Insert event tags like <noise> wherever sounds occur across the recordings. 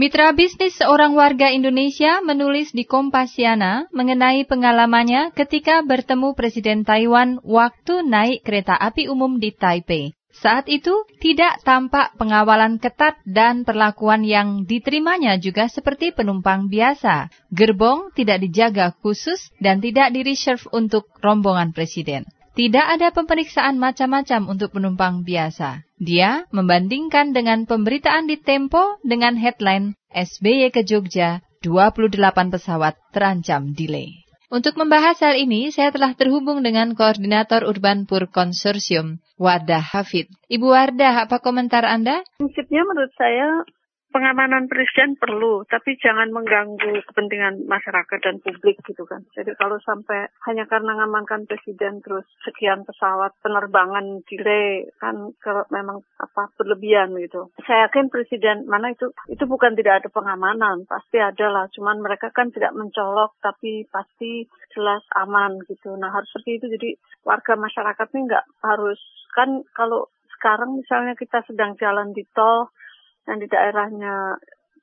Mitra bisnis seorang warga Indonesia menulis di Kompasiana mengenai pengalamannya ketika bertemu Presiden Taiwan waktu naik kereta api umum di Taipei. Saat itu tidak tampak pengawalan ketat dan perlakuan yang diterimanya juga seperti penumpang biasa. Gerbong tidak dijaga khusus dan tidak di-reserve untuk rombongan presiden. Tidak ada pemeriksaan macam-macam untuk penumpang biasa. Dia membandingkan dengan pemberitaan di Tempo dengan headline SBY ke Jogja, 28 pesawat terancam delay. Untuk membahas hal ini, saya telah terhubung dengan Koordinator Urban Pur Konsorsium, Wardah Hafid. Ibu Wardah, apa komentar Anda? Prinsipnya menurut saya pengamanan presiden perlu, tapi jangan mengganggu kepentingan masyarakat dan publik gitu kan. Jadi kalau sampai hanya karena mengamankan presiden terus sekian pesawat penerbangan delay kan kalau memang apa berlebihan gitu. Saya yakin presiden mana itu itu bukan tidak ada pengamanan, pasti ada lah. Cuman mereka kan tidak mencolok tapi pasti jelas aman gitu. Nah harus seperti itu. Jadi warga masyarakat ini nggak harus kan kalau sekarang misalnya kita sedang jalan di tol yang di daerahnya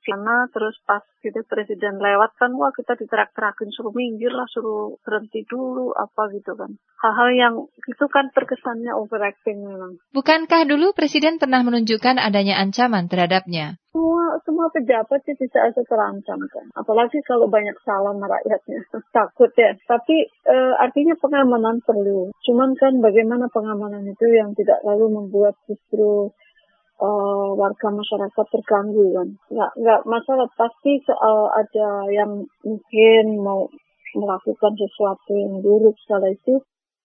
sana terus pas gitu presiden lewat kan wah kita diterak-terakin suruh minggir lah suruh berhenti dulu apa gitu kan. Hal-hal yang itu kan terkesannya overacting memang. Bukankah dulu presiden pernah menunjukkan adanya ancaman terhadapnya? Semua semua pejabat sih bisa aja terancam kan. Apalagi kalau banyak salah rakyatnya. <laughs> Takut ya. Tapi e, artinya pengamanan perlu. Cuman kan bagaimana pengamanan itu yang tidak lalu membuat justru uh, warga masyarakat terganggu kan. Nggak, nggak masalah, pasti uh, ada yang mungkin mau melakukan sesuatu yang buruk setelah itu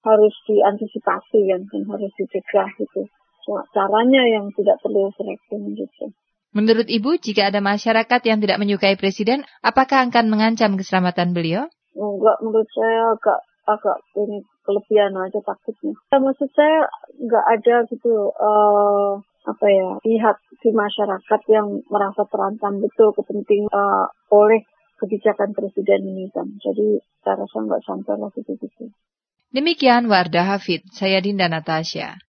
harus diantisipasi kan, kan harus dicegah gitu. So, caranya yang tidak perlu overacting gitu. Menurut Ibu, jika ada masyarakat yang tidak menyukai Presiden, apakah akan mengancam keselamatan beliau? Enggak, menurut saya agak agak ini kelebihan aja takutnya. Maksud saya nggak ada gitu uh, apa ya pihak di masyarakat yang merasa terancam betul kepentingan uh, oleh kebijakan presiden ini kan. Jadi saya rasa nggak sampai lah gitu-gitu. Demikian Wardah Hafid, saya Dinda Natasha.